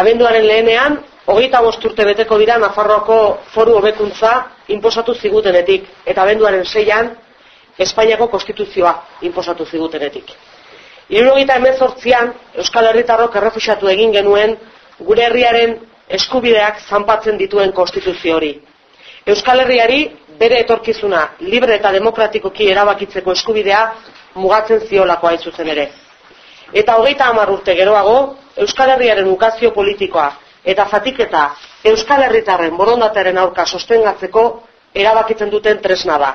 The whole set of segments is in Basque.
Abenduaren lehenean, hogeita urte beteko dira Nafarroako foru hobekuntza inposatu zigutenetik, eta abenduaren seian, Espainiako konstituzioa inposatu zigutenetik. Irurogeita emezortzian, Euskal Herritarrok errefusatu egin genuen gure herriaren eskubideak zanpatzen dituen konstituzio hori. Euskal Herriari bere etorkizuna libre eta demokratikoki erabakitzeko eskubidea mugatzen ziolako hain zuzen ere. Eta hogeita hamar urte geroago, Euskal Herriaren ukazio politikoa eta zatiketa Euskal Herritarren borondataren aurka sostengatzeko erabakitzen duten tresna da.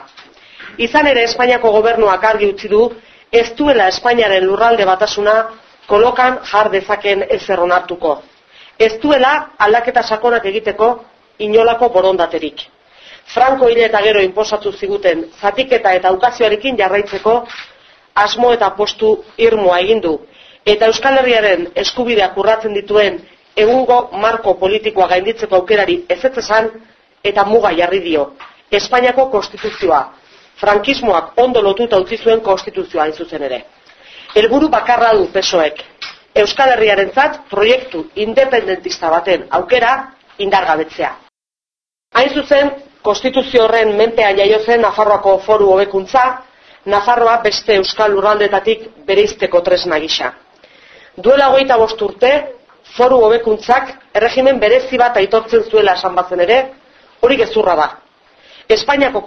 Izan ere Espainiako gobernuak argi utzi du ez duela Espainiaren lurralde batasuna kolokan jar dezaken ezer onartuko. Ez duela aldaketa sakonak egiteko inolako borondaterik. Franco hile eta gero inposatu ziguten zatiketa eta ukazioarekin jarraitzeko asmo eta postu irmoa egin du. Eta Euskal Herriaren eskubideak urratzen dituen egungo marko politikoa gainditzeko aukerari ezetzezan eta muga jarri dio. Espainiako konstituzioa, frankismoak ondo lotuta utzi zuen konstituzioa hain zuzen ere. Helburu bakarra du pesoek. Euskal Herriarentzat proiektu independentista baten aukera indargabetzea. Hain zuzen, konstituzio horren menpean jaio Nafarroako foru hobekuntza, Nafarroa beste euskal lurraldetatik bereizteko tresna gisa. Duela hogeita bost urte, foru hobekuntzak erregimen berezi bat aitortzen zuela esan batzen ere, hori gezurra da. Espainiako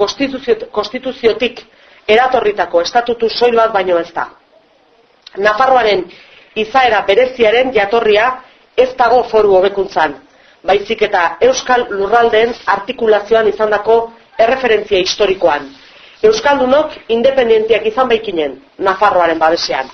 konstituziotik eratorritako estatutu soil bat baino ez da. Nafarroaren izaera bereziaren jatorria ez dago foru hobekuntzan baizik eta Euskal Lurraldeen artikulazioan izandako erreferentzia historikoan. Euskaldunok independentiak izan baikinen Nafarroaren babesean.